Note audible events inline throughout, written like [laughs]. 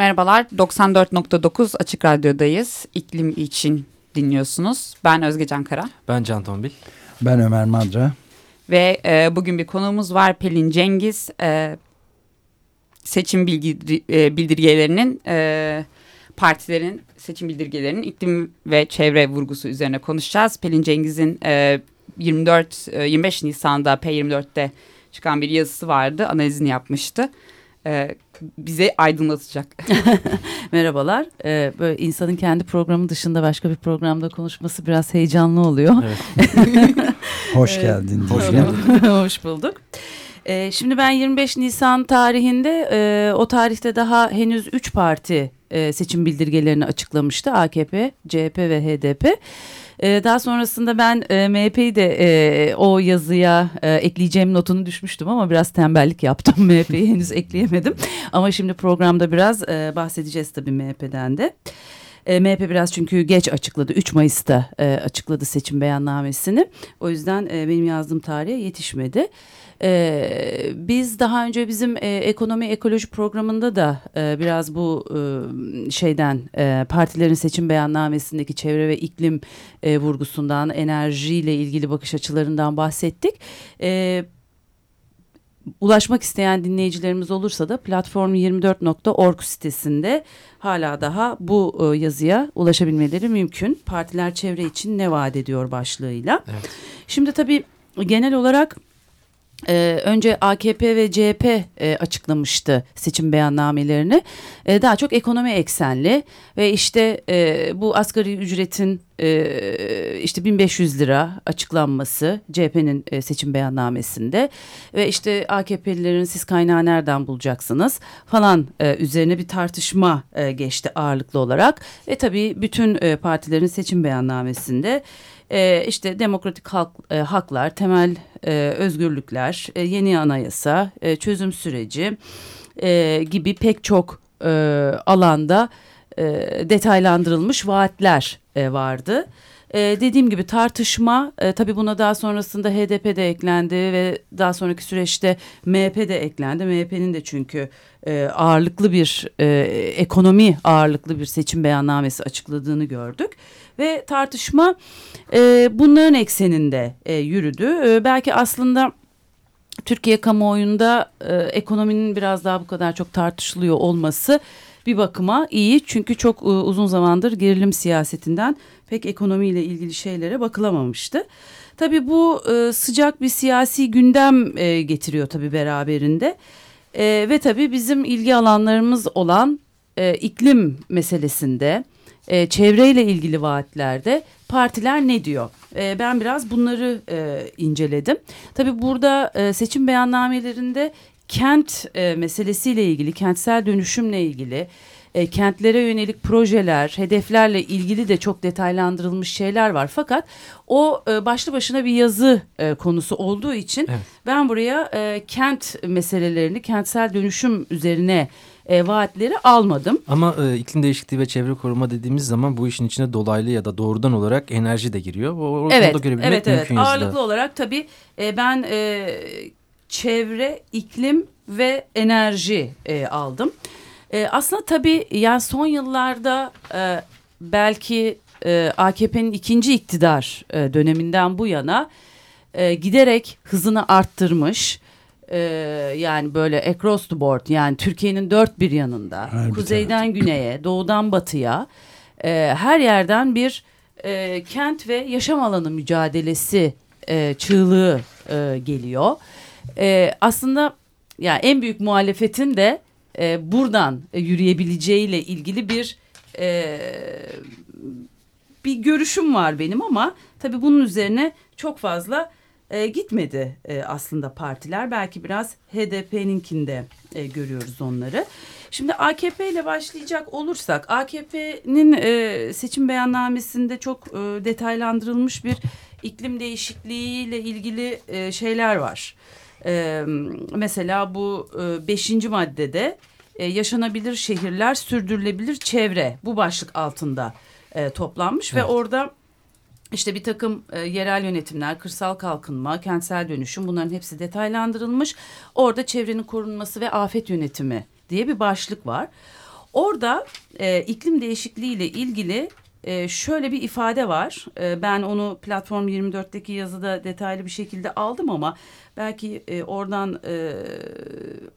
Merhabalar, 94.9 Açık Radyo'dayız. İklim için dinliyorsunuz. Ben Özge Can Kara. Ben Can Tombil. Ben Ömer Madra. Ve e, bugün bir konuğumuz var Pelin Cengiz. E, seçim bilgi, e, bildirgelerinin, e, partilerin seçim bildirgelerinin iklim ve çevre vurgusu üzerine konuşacağız. Pelin Cengiz'in e, 24 e, 25 Nisan'da P24'te çıkan bir yazısı vardı. Analizini yapmıştı. E, bize aydınlatacak. [laughs] Merhabalar. Ee, böyle insanın kendi programı dışında başka bir programda konuşması biraz heyecanlı oluyor. Evet. [laughs] Hoş geldin. Hoş geldin. [laughs] Hoş bulduk. Ee, şimdi ben 25 Nisan tarihinde e, o tarihte daha henüz 3 parti e, seçim bildirgelerini açıklamıştı. AKP, CHP ve HDP. E, daha sonrasında ben e, MHP'yi de o yazıya ekleyeceğim notunu düşmüştüm ama biraz tembellik yaptım. [laughs] MHP'yi henüz ekleyemedim. Ama şimdi programda biraz bahsedeceğiz tabii MHP'den de. E, MHP biraz çünkü geç açıkladı. 3 Mayıs'ta e, açıkladı seçim beyannamesini. O yüzden e, benim yazdığım tarihe yetişmedi. Ee, biz daha önce bizim e, ekonomi ekoloji programında da e, biraz bu e, şeyden e, partilerin seçim beyannamesindeki çevre ve iklim e, vurgusundan, enerjiyle ilgili bakış açılarından bahsettik. E, ulaşmak isteyen dinleyicilerimiz olursa da platform24.org sitesinde hala daha bu e, yazıya ulaşabilmeleri mümkün. Partiler çevre için ne vaat ediyor başlığıyla. Evet. Şimdi tabii genel olarak ee, önce AKP ve CHP e, açıklamıştı seçim beyannamelerini. E, daha çok ekonomi eksenli ve işte e, bu asgari ücretin e, işte 1500 lira açıklanması CHP'nin e, seçim beyannamesinde ve işte AKP'lilerin siz kaynağı nereden bulacaksınız falan e, üzerine bir tartışma e, geçti ağırlıklı olarak ve tabii bütün e, partilerin seçim beyannamesinde e, işte demokratik halk, e, haklar, temel e, özgürlükler, e, yeni anayasa, e, çözüm süreci e, gibi pek çok e, alanda e, detaylandırılmış vaatler e, vardı. E, dediğim gibi tartışma e, tabii buna daha sonrasında HDP de eklendi ve daha sonraki süreçte MHP de eklendi. MHP'nin de çünkü e, ağırlıklı bir e, ekonomi ağırlıklı bir seçim beyannamesi açıkladığını gördük. Ve tartışma e, bunların ekseninde e, yürüdü. E, belki aslında Türkiye kamuoyunda e, ekonominin biraz daha bu kadar çok tartışılıyor olması bir bakıma iyi. Çünkü çok e, uzun zamandır gerilim siyasetinden pek ekonomiyle ilgili şeylere bakılamamıştı. Tabii bu e, sıcak bir siyasi gündem e, getiriyor tabii beraberinde. E, ve tabii bizim ilgi alanlarımız olan e, iklim meselesinde, e, çevreyle ilgili vaatlerde partiler ne diyor? E, ben biraz bunları e, inceledim. Tabii burada e, seçim beyannamelerinde kent e, meselesiyle ilgili, kentsel dönüşümle ilgili, e, kentlere yönelik projeler, hedeflerle ilgili de çok detaylandırılmış şeyler var. Fakat o e, başlı başına bir yazı e, konusu olduğu için evet. ben buraya e, kent meselelerini, kentsel dönüşüm üzerine e, vaatleri almadım. Ama e, iklim değişikliği ve çevre koruma dediğimiz zaman bu işin içine dolaylı ya da doğrudan olarak enerji de giriyor. O, evet, da görebilmek evet, evet. yazıda. Ağırlıklı olarak tabii e, ben e, çevre, iklim ve enerji e, aldım. E, aslında tabii yani son yıllarda e, belki e, AKP'nin ikinci iktidar e, döneminden bu yana e, giderek hızını arttırmış e, yani böyle across the board yani Türkiye'nin dört bir yanında her kuzeyden bir güneye doğudan batıya e, her yerden bir e, kent ve yaşam alanı mücadelesi e, çığlığı e, geliyor. E, aslında yani en büyük muhalefetin de e, buradan e, yürüyebileceğiyle ilgili bir e, bir görüşüm var benim ama tabii bunun üzerine çok fazla e, gitmedi e, aslında partiler. Belki biraz HDP'ninkinde e, görüyoruz onları. Şimdi AKP ile başlayacak olursak AKP'nin e, seçim beyannamesinde çok e, detaylandırılmış bir iklim değişikliğiyle ilgili e, şeyler var. E, mesela bu e, beşinci maddede e, yaşanabilir şehirler, sürdürülebilir çevre bu başlık altında e, toplanmış evet. ve orada işte bir takım e, yerel yönetimler, kırsal kalkınma, kentsel dönüşüm bunların hepsi detaylandırılmış. Orada çevrenin korunması ve afet yönetimi diye bir başlık var. Orada e, iklim değişikliği ile ilgili e, şöyle bir ifade var. E, ben onu platform 24'teki yazıda detaylı bir şekilde aldım ama belki e, oradan e,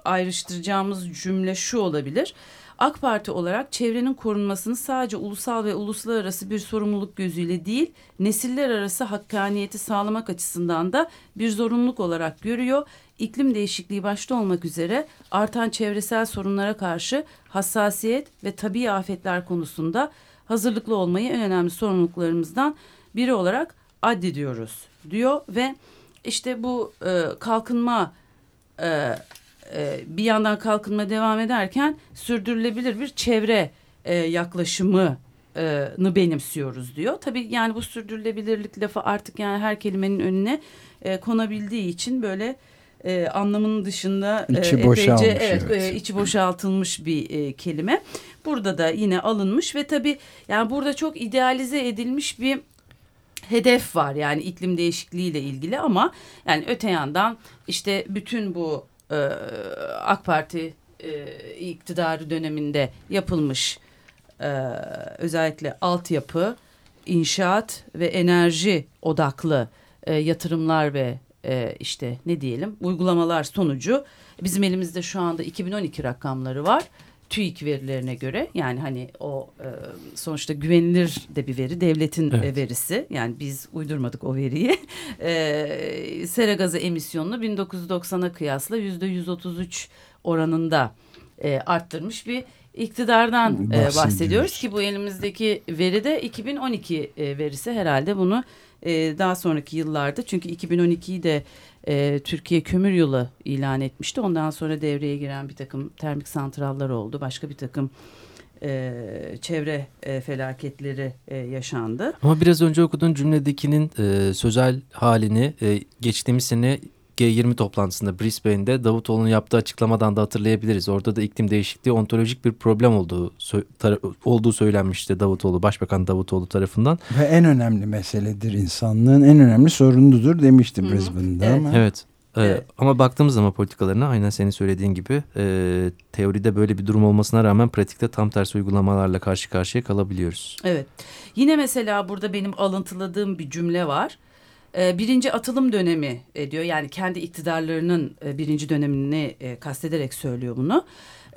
ayrıştıracağımız cümle şu olabilir. AK Parti olarak çevrenin korunmasını sadece ulusal ve uluslararası bir sorumluluk gözüyle değil, nesiller arası hakkaniyeti sağlamak açısından da bir zorunluluk olarak görüyor. İklim değişikliği başta olmak üzere artan çevresel sorunlara karşı hassasiyet ve tabii afetler konusunda hazırlıklı olmayı en önemli sorumluluklarımızdan biri olarak addediyoruz diyor ve işte bu e, kalkınma e, e, bir yandan kalkınma devam ederken sürdürülebilir bir çevre e, yaklaşımı nı benimsiyoruz diyor. Tabii yani bu sürdürülebilirlik lafı artık yani her kelimenin önüne e, konabildiği için böyle e, anlamının dışında e, içi epeyce evet, evet. E, içi boşaltılmış bir e, kelime. Burada da yine alınmış ve tabii yani burada çok idealize edilmiş bir hedef var yani iklim değişikliği ile ilgili ama yani öte yandan işte bütün bu e, AK Parti e, iktidarı döneminde yapılmış e, özellikle altyapı, inşaat ve enerji odaklı e, yatırımlar ve e, işte ne diyelim uygulamalar sonucu bizim elimizde şu anda 2012 rakamları var. TÜİK verilerine göre yani hani o e, sonuçta güvenilir de bir veri devletin e, evet. verisi. Yani biz uydurmadık o veriyi. [laughs] E, sera gazı emisyonunu 1990'a kıyasla yüzde 133 oranında e, arttırmış bir iktidardan e, bahsediyoruz. ki bu elimizdeki veri de 2012 e, verisi. Herhalde bunu e, daha sonraki yıllarda çünkü 2012'yi de e, Türkiye kömür yolu ilan etmişti. Ondan sonra devreye giren bir takım termik santrallar oldu. Başka bir takım e, çevre e, felaketleri e, yaşandı. Ama biraz önce okuduğun cümledekinin e, sözel halini e, geçtiğimiz sene G20 toplantısında Brisbane'de Davutoğlu'nun yaptığı açıklamadan da hatırlayabiliriz. Orada da iklim değişikliği ontolojik bir problem olduğu olduğu söylenmişti Davutoğlu, Başbakan Davutoğlu tarafından. Ve en önemli meseledir insanlığın en önemli sorunudur demişti Hı -hı. Brisbane'de evet. ama. Evet. Ee, evet. Ama baktığımız zaman politikalarına aynen senin söylediğin gibi e, teoride böyle bir durum olmasına rağmen pratikte tam tersi uygulamalarla karşı karşıya kalabiliyoruz. Evet. Yine mesela burada benim alıntıladığım bir cümle var. Ee, birinci atılım dönemi e, diyor. Yani kendi iktidarlarının e, birinci dönemini e, kastederek söylüyor bunu.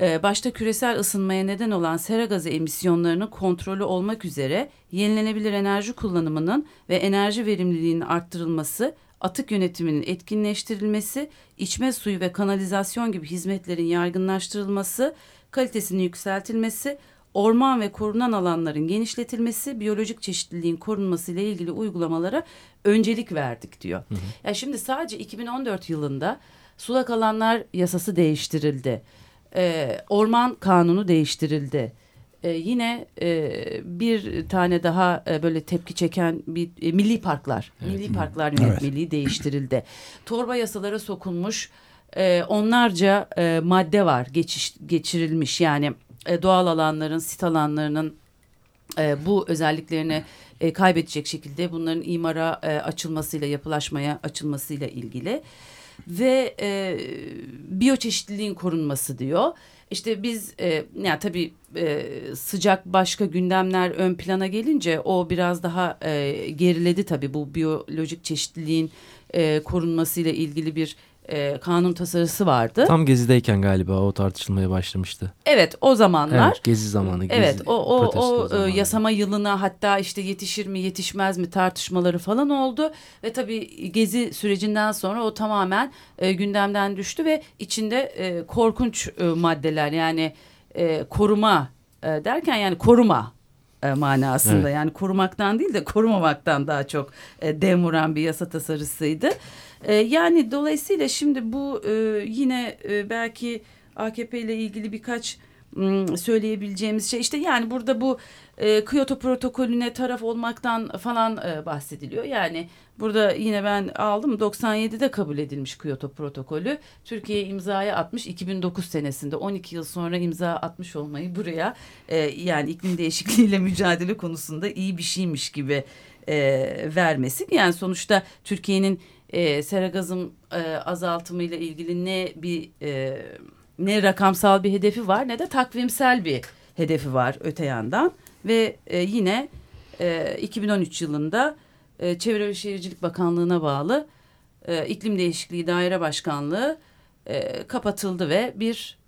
Ee, başta küresel ısınmaya neden olan sera gazı emisyonlarının kontrolü olmak üzere yenilenebilir enerji kullanımının ve enerji verimliliğinin arttırılması, atık yönetiminin etkinleştirilmesi, içme suyu ve kanalizasyon gibi hizmetlerin yaygınlaştırılması, kalitesinin yükseltilmesi, orman ve korunan alanların genişletilmesi, biyolojik çeşitliliğin korunması ile ilgili uygulamalara öncelik verdik diyor. Hı hı. Ya şimdi sadece 2014 yılında sulak alanlar yasası değiştirildi. Ee, orman kanunu değiştirildi. Ee, yine e, bir tane daha e, böyle tepki çeken bir e, milli parklar, evet. milli parklar yönetmeliği evet. değiştirildi. Torba yasalara sokulmuş e, onlarca e, madde var geçiş, geçirilmiş yani e, doğal alanların, sit alanlarının e, bu özelliklerini e, kaybedecek şekilde bunların imara e, açılmasıyla, yapılaşmaya açılmasıyla ilgili ve e, biyoçeşitliliğin korunması diyor. İşte biz e, yani tabii e, sıcak başka gündemler ön plana gelince o biraz daha e, geriledi tabii bu biyolojik çeşitliliğin e, korunmasıyla ilgili bir e, kanun tasarısı vardı. Tam gezideyken galiba o tartışılmaya başlamıştı. Evet o zamanlar. Evet gezi zamanı. Gezi, evet o, o, o zamanı. yasama yılına hatta işte yetişir mi yetişmez mi tartışmaları falan oldu. Ve tabii gezi sürecinden sonra o tamamen e, gündemden düştü ve içinde e, korkunç e, maddeler yani e, koruma e, derken yani koruma e, manasında evet. yani korumaktan değil de korumamaktan daha çok e, dem vuran bir yasa tasarısıydı. E, yani dolayısıyla şimdi bu e, yine e, belki AKP ile ilgili birkaç söyleyebileceğimiz şey işte yani burada bu e, Kyoto protokolüne taraf olmaktan falan e, bahsediliyor. Yani burada yine ben aldım 97'de kabul edilmiş Kyoto protokolü. Türkiye imzaya atmış 2009 senesinde 12 yıl sonra imza atmış olmayı buraya e, yani iklim [laughs] değişikliğiyle mücadele konusunda iyi bir şeymiş gibi e, vermesi. Yani sonuçta Türkiye'nin e, sera gazım e, azaltımı ile ilgili ne bir e, ne rakamsal bir hedefi var ne de takvimsel bir hedefi var öte yandan ve e, yine e, 2013 yılında e, Çevre ve Şehircilik Bakanlığı'na bağlı e, İklim Değişikliği Daire Başkanlığı e, kapatıldı ve bir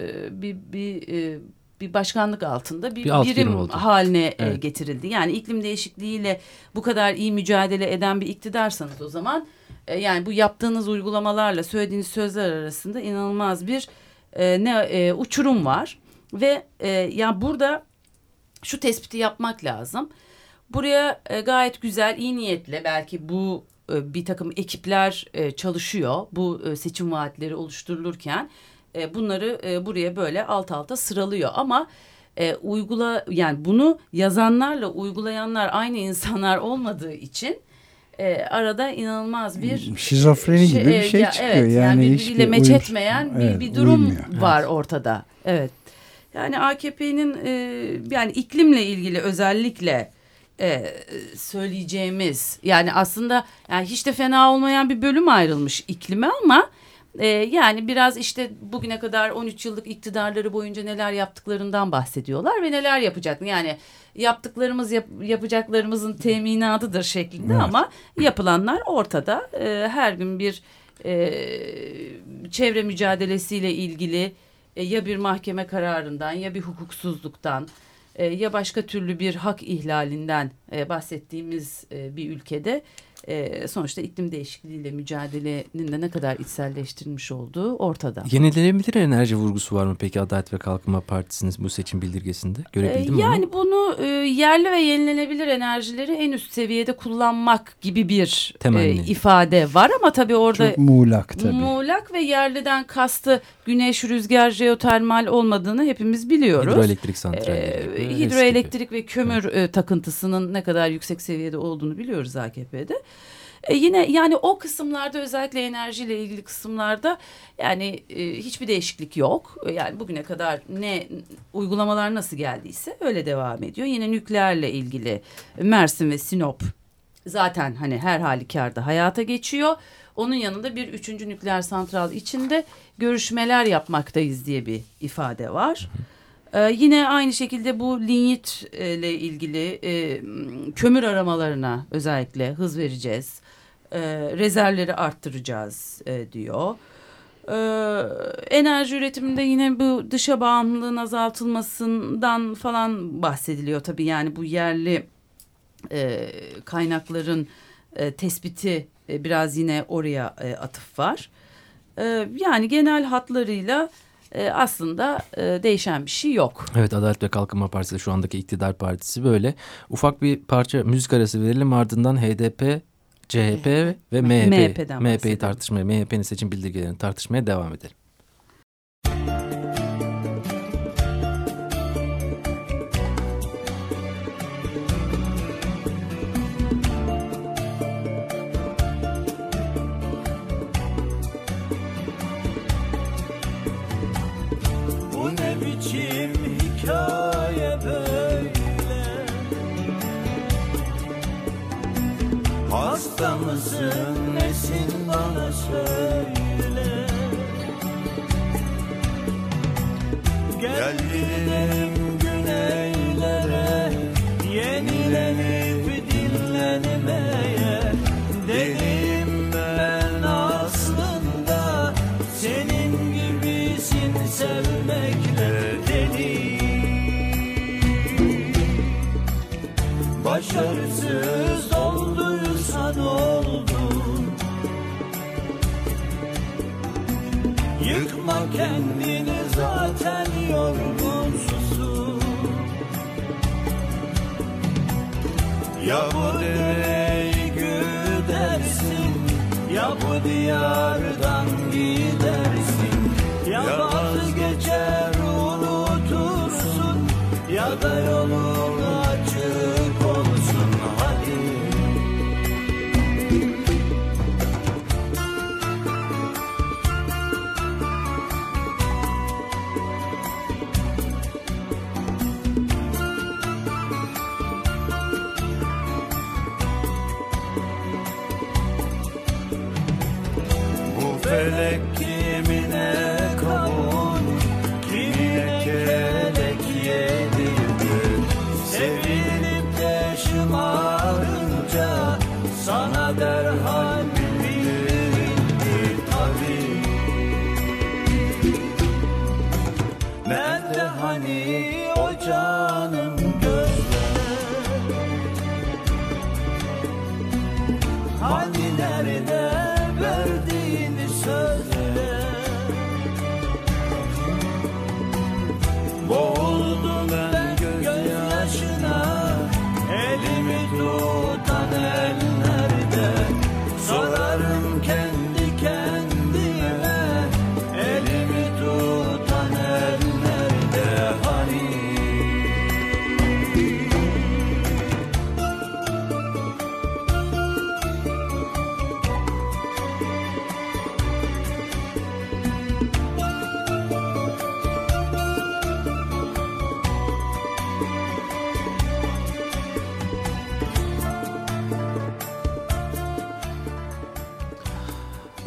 e, bir bir e, bir başkanlık altında bir, Bir alt birim oldu. haline e, Evet. getirildi. Yani iklim değişikliğiyle bu kadar iyi mücadele eden bir iktidarsanız o zaman e, yani bu yaptığınız uygulamalarla söylediğiniz sözler arasında inanılmaz bir e, ne e, uçurum var ve e, yani burada şu tespiti yapmak lazım. Buraya e, gayet güzel, iyi niyetle belki bu e, bir takım ekipler e, çalışıyor. Bu e, seçim vaatleri oluşturulurken e, bunları e, buraya böyle alt alta sıralıyor. Ama e, uygula yani bunu yazanlarla uygulayanlar aynı insanlar olmadığı için e, arada inanılmaz bir Şizofreni gibi bir şey ya, çıkıyor. Evet, yani, Yani birbiriyle meç uyum- etmeyen bir, Evet, bir durum uymuyor. Evet. var ortada. Evet. Yani AKP'nin e, yani iklimle ilgili özellikle e, söyleyeceğimiz yani aslında yani hiç de fena olmayan bir bölüm ayrılmış iklime ama e, yani biraz işte bugüne kadar 13 yıllık iktidarları boyunca neler yaptıklarından bahsediyorlar ve neler yapacak yani yaptıklarımız yap- yapacaklarımızın teminatıdır şeklinde Evet. ama yapılanlar ortada E, her gün bir e, çevre mücadelesiyle ilgili e, ya bir mahkeme kararından ya bir hukuksuzluktan e, ya başka türlü bir hak ihlalinden e, bahsettiğimiz bir ülkede e, sonuçta iklim değişikliğiyle mücadelenin de ne kadar içselleştirilmiş olduğu ortada. Yenilenebilir enerji vurgusu var mı peki Adalet ve Kalkınma Partisi'nin bu seçim bildirgesinde? Görebildin Ee, mi yani onu? bunu e, yerli ve yenilenebilir enerjileri en üst seviyede kullanmak gibi bir e, ifade var ama tabii orada Çok muğlak tabii. muğlak ve yerliden kastı güneş, rüzgar, jeotermal olmadığını hepimiz biliyoruz. Hidroelektrik Ee, santralleri. eski gibi. hidroelektrik ve kömür e, takıntısının ne kadar yüksek seviyede olduğunu biliyoruz AKP'de. E, yine yani o kısımlarda özellikle enerjiyle ilgili kısımlarda yani e, hiçbir değişiklik yok. E, Yani bugüne kadar ne uygulamalar nasıl geldiyse öyle devam ediyor. Yine nükleerle ilgili Mersin ve Sinop zaten hani her halükarda hayata geçiyor. Onun yanında bir üçüncü nükleer santral içinde görüşmeler yapmaktayız diye bir ifade var. Ee, yine aynı şekilde bu linyit e, ilgili e, kömür aramalarına özellikle hız vereceğiz. E, rezervleri arttıracağız e, diyor. Ee, enerji üretiminde yine bu dışa bağımlılığın azaltılmasından falan bahsediliyor tabii yani bu yerli e, kaynakların e, tespiti e, biraz yine oraya e, atıf var. E, yani genel hatlarıyla e, aslında e, değişen bir şey yok. Evet Adalet ve Kalkınma Partisi şu andaki iktidar partisi böyle. Ufak bir parça müzik arası verelim ardından HDP, CHP ve MHP, MHP'yi tartışmaya, MHP'nin seçim bildirgelerini tartışmaya devam edelim. Hasta mısın nesin bana söyle. Gel gidelim güneylere Yenilenip dinlenmeye. Dedim ben aslında Senin gibisin sevmekle dedim. Başarısız Yıkma kendini zaten yorgunsun. Ya bu dereyi güdersin? Ya bu diyardan gidersin? Ya vazgeçer unutursun Ya da yolun Father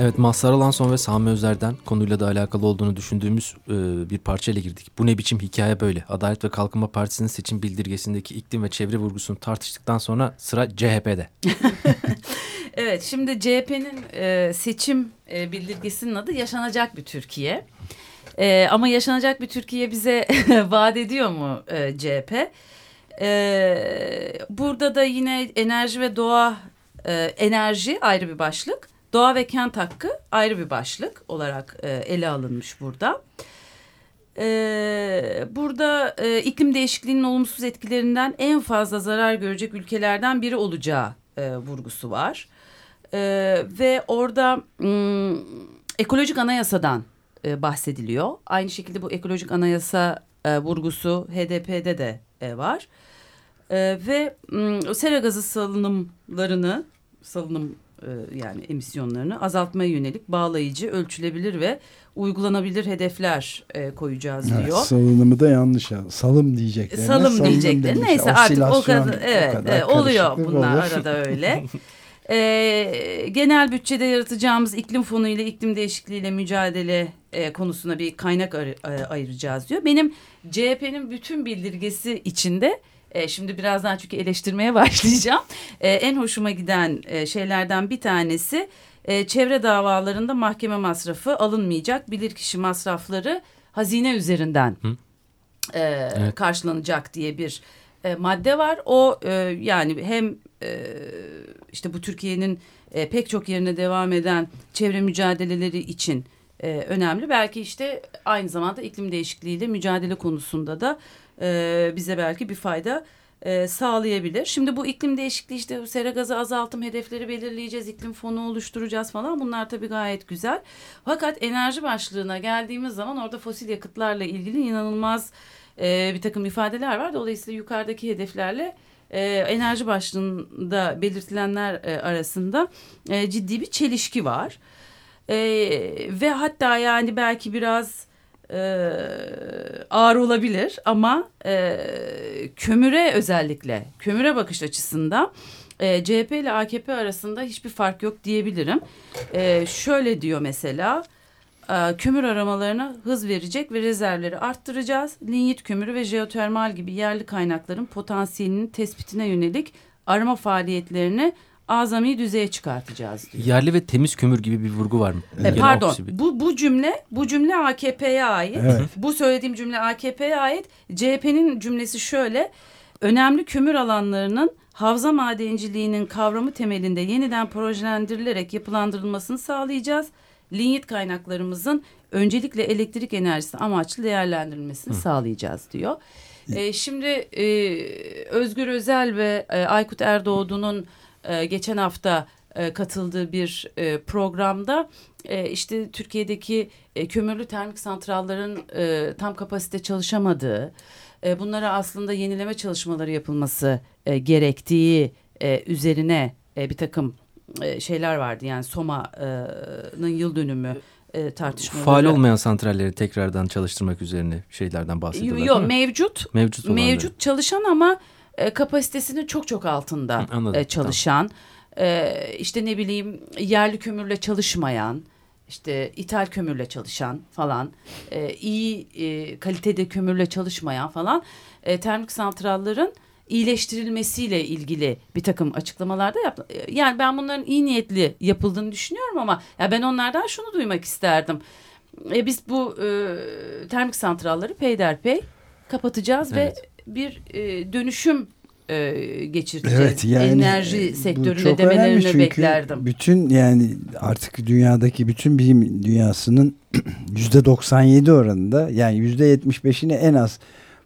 Evet Mazhar Alanson ve Sami Özer'den konuyla da alakalı olduğunu düşündüğümüz e, bir parçayla girdik. Bu ne biçim hikaye böyle? Adalet ve Kalkınma Partisi'nin seçim bildirgesindeki iklim ve çevre vurgusunu tartıştıktan sonra sıra CHP'de. [laughs] Evet şimdi CHP'nin e, seçim e, bildirgesinin adı Yaşanacak Bir Türkiye. E, ama yaşanacak bir Türkiye bize [laughs] vaat ediyor mu e, CHP? E, burada da yine enerji ve doğa, e, enerji ayrı bir başlık. Doğa ve kent hakkı ayrı bir başlık olarak e, ele alınmış burada. Ee, burada e, iklim değişikliğinin olumsuz etkilerinden en fazla zarar görecek ülkelerden biri olacağı e, vurgusu var. Ee, ve orada m, ekolojik anayasadan e, bahsediliyor. Aynı şekilde bu ekolojik anayasa e, vurgusu HDP'de de e, var. E, ve m, sera gazı salınımlarını salınım e, yani emisyonlarını azaltmaya yönelik bağlayıcı, ölçülebilir ve uygulanabilir hedefler e, koyacağız Evet, diyor. salınımı da yanlış ya. Salım diyeceklerine. Salım diyecekler. demişler. Neyse artık o kadar evet kadar e, oluyor bunlar olur. arada öyle. Ee, [laughs] genel bütçede yaratacağımız iklim fonu ile iklim değişikliği ile mücadele e, konusuna bir kaynak ar- e, ayıracağız diyor. Benim CHP'nin bütün bildirgesi içinde e, şimdi birazdan çünkü eleştirmeye [laughs] başlayacağım. E, en hoşuma giden e, şeylerden bir tanesi e, çevre davalarında mahkeme masrafı alınmayacak. Bilirkişi masrafları hazine üzerinden e, Evet. karşılanacak diye bir e, madde var. O e, yani hem e, işte bu Türkiye'nin e, pek çok yerine devam eden çevre mücadeleleri için e, önemli. Belki işte aynı zamanda iklim değişikliğiyle mücadele konusunda da e, bize belki bir fayda e, sağlayabilir. Şimdi bu iklim değişikliği işte sera gazı azaltım hedefleri belirleyeceğiz, iklim fonu oluşturacağız falan bunlar tabii gayet güzel. Fakat enerji başlığına geldiğimiz zaman orada fosil yakıtlarla ilgili inanılmaz e, bir takım ifadeler var. Dolayısıyla yukarıdaki hedeflerle e, enerji başlığında belirtilenler e, arasında e, ciddi bir çelişki var. E, ve hatta yani belki biraz e, ağır olabilir ama e, kömüre özellikle kömüre bakış açısından e, CHP ile AKP arasında hiçbir fark yok diyebilirim. E, şöyle diyor mesela e, kömür aramalarına hız verecek ve rezervleri arttıracağız. Linyit kömürü ve jeotermal gibi yerli kaynakların potansiyelinin tespitine yönelik arama faaliyetlerini azami düzeye çıkartacağız diyor. Yerli ve temiz kömür gibi bir vurgu var mı? E, pardon. Bu bu cümle bu cümle AKP'ye ait. Evet. Bu söylediğim cümle AKP'ye ait. CHP'nin cümlesi şöyle. Önemli kömür alanlarının havza madenciliğinin kavramı temelinde yeniden projelendirilerek yapılandırılmasını sağlayacağız. Linyit kaynaklarımızın öncelikle elektrik enerjisi amaçlı değerlendirilmesini sağlayacağız diyor. E, şimdi e, Özgür Özel ve e, Aykut Erdoğdu'nun e, geçen hafta e, katıldığı bir e, programda e, işte Türkiye'deki e, kömürlü termik santrallerin e, tam kapasite çalışamadığı, e, bunlara aslında yenileme çalışmaları yapılması e, gerektiği e, üzerine e, bir takım e, şeyler vardı. Yani Soma'nın yıl dönümü e, tartışmaları. Faal olmayan santralleri tekrardan çalıştırmak üzerine şeylerden bahsediyorlar. Yok mevcut Mevcut olanları. mevcut çalışan ama e, kapasitesinin çok çok altında anladım, e, çalışan e, işte ne bileyim yerli kömürle çalışmayan işte ithal kömürle çalışan falan e, iyi e, kalitede kömürle çalışmayan falan e, termik santrallerin iyileştirilmesiyle ilgili bir takım açıklamalarda yaptı. E, Yani ben bunların iyi niyetli yapıldığını düşünüyorum ama ya ben onlardan şunu duymak isterdim. E, biz bu e, termik santralleri peyderpey kapatacağız Evet. ve bir e, dönüşüm e, geçireceğiz. Evet yani Enerji önemli demelerini çünkü beklerdim. Bütün yani artık dünyadaki bütün bilim dünyasının [clears throat] %97 oranında yani %75'ini en az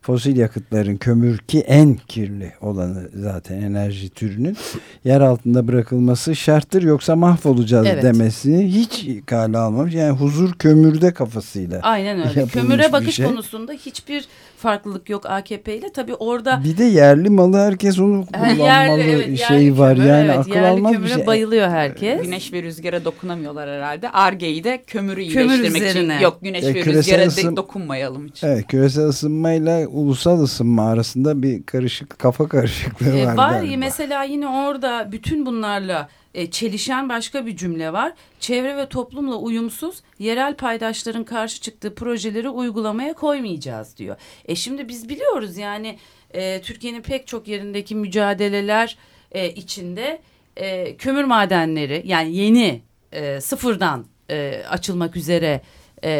fosil yakıtların kömür ki en kirli olanı zaten enerji türünün [clears throat] yer altında bırakılması şarttır yoksa mahvolacağız Evet. demesini hiç kale almamış. Yani huzur kömürde kafasıyla. Aynen öyle. [laughs] Kömüre bakış şey. konusunda hiçbir farklılık yok AKP ile. Tabii orada Bir de yerli malı herkes onu [laughs] kullanmalı yerli, evet, yerli şey var kömür, yani evet, akıl yerli almaz bir kömüre şey. bayılıyor herkes. Güneş ve rüzgara dokunamıyorlar herhalde. Arge'yi de kömürü Kömür iyileştirmek üzerine. için. Yok güneş E, ve rüzgara de- ısın- dokunmayalım hiç. Evet küresel ısınmayla ulusal ısınma arasında bir karışık kafa karışıklığı E, var. var galiba. mesela yine orada bütün bunlarla e, çelişen başka bir cümle var. Çevre ve toplumla uyumsuz yerel paydaşların karşı çıktığı projeleri uygulamaya koymayacağız diyor. E şimdi biz biliyoruz yani e, Türkiye'nin pek çok yerindeki mücadeleler e, içinde e, kömür madenleri yani yeni e, sıfırdan e, açılmak üzere e,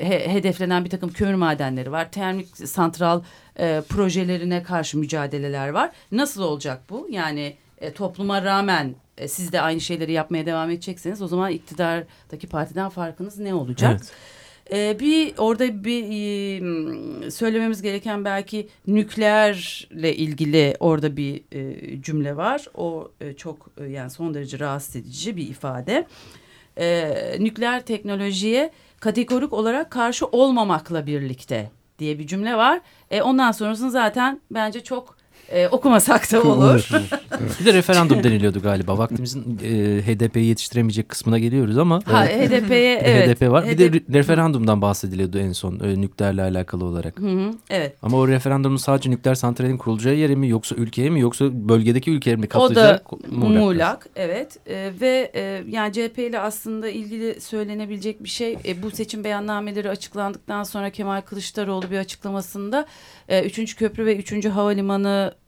he- hedeflenen bir takım kömür madenleri var. Termik santral e, projelerine karşı mücadeleler var. Nasıl olacak bu? Yani e, topluma rağmen e, siz de aynı şeyleri yapmaya devam edecekseniz o zaman iktidardaki partiden farkınız ne olacak? Evet. E, bir orada bir e, söylememiz gereken belki nükleerle ilgili orada bir e, cümle var. O e, çok e, yani son derece rahatsız edici bir ifade. E, nükleer teknolojiye kategorik olarak karşı olmamakla birlikte diye bir cümle var. E, ondan sonrasını zaten bence çok e, okumasak da olur. Bir de referandum deniliyordu galiba. Vaktimizin e, HDP'yi yetiştiremeyecek kısmına geliyoruz ama Ha, e, HDP'ye [laughs] evet. HDP var. Bir de HDP re- referandumdan bahsediliyordu en son e, nükleerle alakalı olarak. Hı hı, evet. Ama o referandumun sadece nükleer santralin kurulacağı yere mi yoksa ülkeye mi yoksa bölgedeki ülkeleri mi O da kapsayacak? Muğlak. muğlak, evet E, ve e, yani CHP ile aslında ilgili söylenebilecek bir şey e, bu seçim beyannameleri açıklandıktan sonra Kemal Kılıçdaroğlu bir açıklamasında e, 3. köprü ve 3.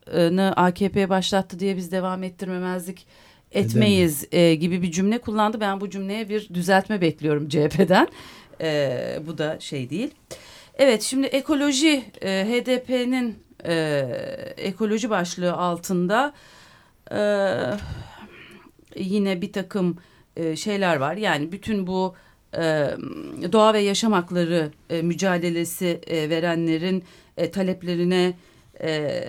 havalimanını AKP başlattı diye biz devam ettirmemezlik etmeyiz e, gibi bir cümle kullandı. Ben bu cümleye bir düzeltme bekliyorum CHP'den. E, bu da şey değil. Evet şimdi ekoloji e, HDP'nin e, ekoloji başlığı altında e, yine bir takım e, şeyler var. Yani bütün bu e, doğa ve yaşam hakları e, mücadelesi e, verenlerin e, taleplerine e,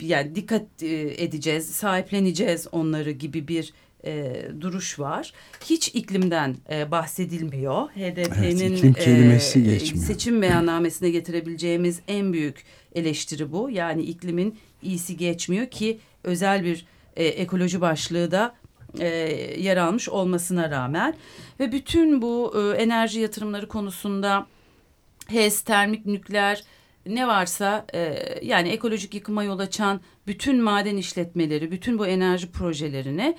yani dikkat e, edeceğiz, sahipleneceğiz onları gibi bir e, duruş var. Hiç iklimden e, bahsedilmiyor. HDP'nin iklim kelimesi geçmiyor. seçim beyannamesine getirebileceğimiz en büyük eleştiri bu. Yani iklimin iyisi geçmiyor ki özel bir e, ekoloji başlığı da e, yer almış olmasına rağmen ve bütün bu e, enerji yatırımları konusunda HES, termik, nükleer ne varsa e, yani ekolojik yıkıma yol açan bütün maden işletmeleri, bütün bu enerji projelerine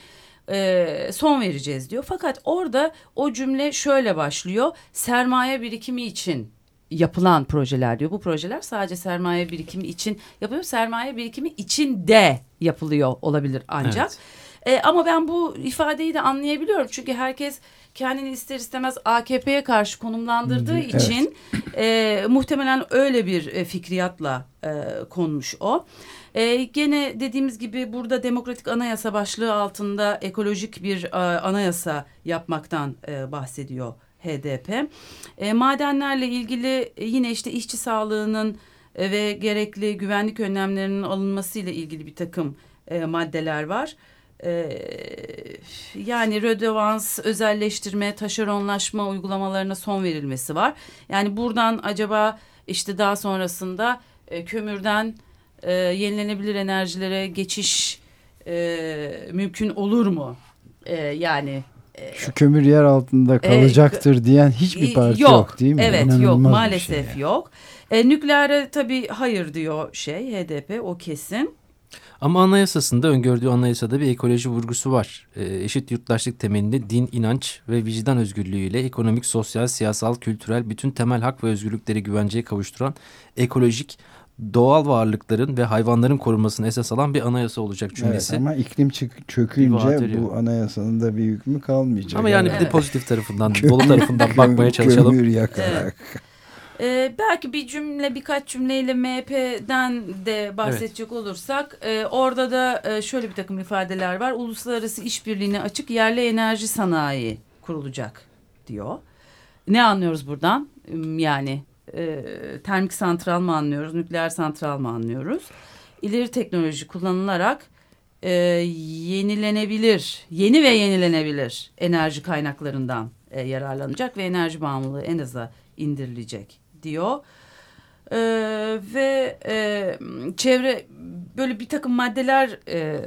e, son vereceğiz diyor. Fakat orada o cümle şöyle başlıyor. Sermaye birikimi için yapılan projeler diyor. Bu projeler sadece sermaye birikimi için yapılıyor. Sermaye birikimi için de yapılıyor olabilir ancak. Evet. E, ama ben bu ifadeyi de anlayabiliyorum. Çünkü herkes kendini ister istemez AKP'ye karşı konumlandırdığı Evet. için e, muhtemelen öyle bir e, fikriyatla e, konmuş o. E, gene dediğimiz gibi burada demokratik anayasa başlığı altında ekolojik bir e, anayasa yapmaktan e, bahsediyor HDP. E, madenlerle ilgili yine işte işçi sağlığının e, ve gerekli güvenlik önlemlerinin alınmasıyla ilgili bir takım e, maddeler var. E, yani rödevans, özelleştirme, taşeronlaşma uygulamalarına son verilmesi var. Yani buradan acaba işte daha sonrasında e, kömürden e, yenilenebilir enerjilere geçiş e, mümkün olur mu? E, yani Şu kömür yer altında kalacaktır diyen hiçbir parti yok, değil mi? Evet İnanılmaz yok bir maalesef şey. yok. E, nükleere tabii hayır diyor şey HDP o kesin. Ama anayasasında öngördüğü anayasada bir ekoloji vurgusu var. E, eşit yurttaşlık temelinde din, inanç ve vicdan özgürlüğüyle ekonomik, sosyal, siyasal, kültürel bütün temel hak ve özgürlükleri güvenceye kavuşturan ekolojik doğal varlıkların ve hayvanların korunmasını esas alan bir anayasa olacak Evet, cümlesi. ama iklim çökünce bu anayasanın da bir hükmü kalmayacak. Ama yani bir de Evet. pozitif tarafından, [laughs] dolu tarafından bakmaya çalışalım. Kömür yakarak. Ee, belki bir cümle birkaç cümleyle MHP'den de bahsedecek olursak e, orada da e, şöyle bir takım ifadeler var. Uluslararası işbirliğine açık yerli enerji sanayi kurulacak diyor. Ne anlıyoruz buradan? Yani e, termik santral mı anlıyoruz, nükleer santral mı anlıyoruz? İleri teknoloji kullanılarak e, yenilenebilir, yeni ve yenilenebilir enerji kaynaklarından e, yararlanacak ve enerji bağımlılığı en aza indirilecek diyor. E, ve e, çevre böyle bir takım maddeler e,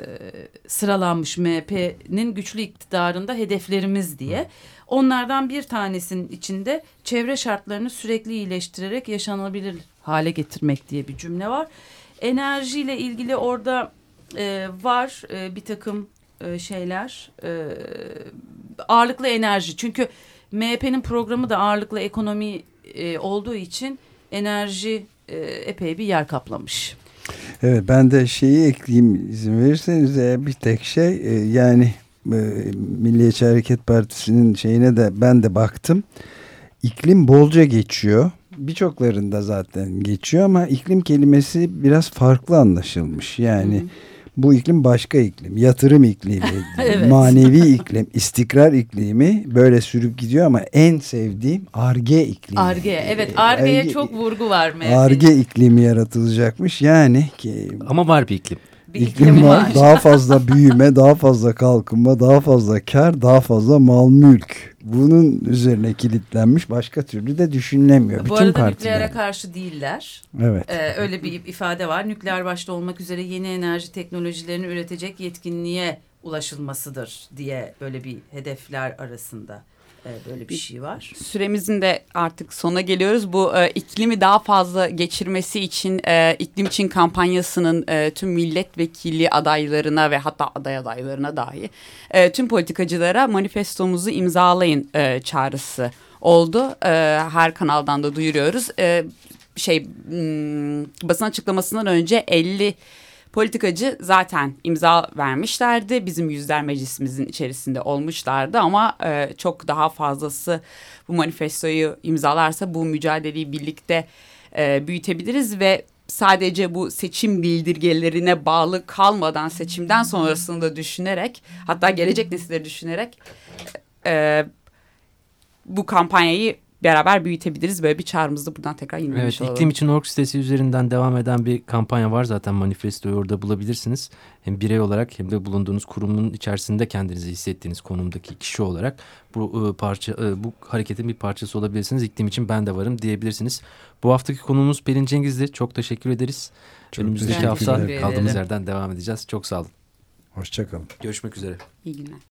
sıralanmış MHP'nin güçlü iktidarında hedeflerimiz diye. Onlardan bir tanesinin içinde çevre şartlarını sürekli iyileştirerek yaşanabilir hale getirmek diye bir cümle var. Enerjiyle ilgili orada e, var e, bir takım e, şeyler. E, ağırlıklı enerji. Çünkü MHP'nin programı da ağırlıklı ekonomi e, olduğu için enerji e, epey bir yer kaplamış. Evet ben de şeyi ekleyeyim izin verirseniz eğer bir tek şey e, yani e, Milliyetçi Hareket Partisi'nin şeyine de ben de baktım. İklim bolca geçiyor. Birçoklarında zaten geçiyor ama iklim kelimesi biraz farklı anlaşılmış. Yani Hı hı. Bu iklim başka iklim. Yatırım iklimi, [laughs] Evet. manevi iklim, istikrar iklimi böyle sürüp gidiyor ama en sevdiğim arge iklimi. Arge evet Arge'ye Arge- çok vurgu var. Arge iklimi yaratılacakmış. Yani ki Ama var bir iklim. Bir İklim iklimi var. Daha fazla [laughs] büyüme, daha fazla kalkınma, daha fazla kar, daha fazla mal mülk. Bunun üzerine kilitlenmiş başka türlü de düşünülemiyor. Bu Bütün arada partiler. nükleere karşı değiller. Evet. Ee, öyle bir ifade var. Nükleer başta olmak üzere yeni enerji teknolojilerini üretecek yetkinliğe ulaşılmasıdır diye böyle bir hedefler arasında e, böyle bir şey var. Süremizin de artık sona geliyoruz. Bu e, iklimi daha fazla geçirmesi için e, iklim için kampanyasının e, tüm milletvekili adaylarına ve hatta aday adaylarına dahi e, tüm politikacılara manifestomuzu imzalayın e, çağrısı oldu. E, her kanaldan da duyuruyoruz. E, şey hmm, basın açıklamasından önce 50 politikacı zaten imza vermişlerdi. Bizim yüzler meclisimizin içerisinde olmuşlardı ama e, çok daha fazlası bu manifestoyu imzalarsa bu mücadeleyi birlikte e, büyütebiliriz ve sadece bu seçim bildirgelerine bağlı kalmadan seçimden sonrasını da düşünerek hatta gelecek nesilleri düşünerek e, bu kampanyayı beraber büyütebiliriz. Böyle bir çağrımızı buradan tekrar yenilemiş Evet, olalım. iklim için org sitesi üzerinden devam eden bir kampanya var zaten manifestoyu orada bulabilirsiniz. Hem birey olarak hem de bulunduğunuz kurumun içerisinde kendinizi hissettiğiniz konumdaki kişi olarak bu e, parça e, bu hareketin bir parçası olabilirsiniz. İklim için ben de varım diyebilirsiniz. Bu haftaki konuğumuz Pelin Cengiz'di. Çok teşekkür ederiz. Çok Önümüzdeki hafta kaldığımız yerden devam edeceğiz. Çok sağ olun. Hoşçakalın. Görüşmek üzere. İyi günler.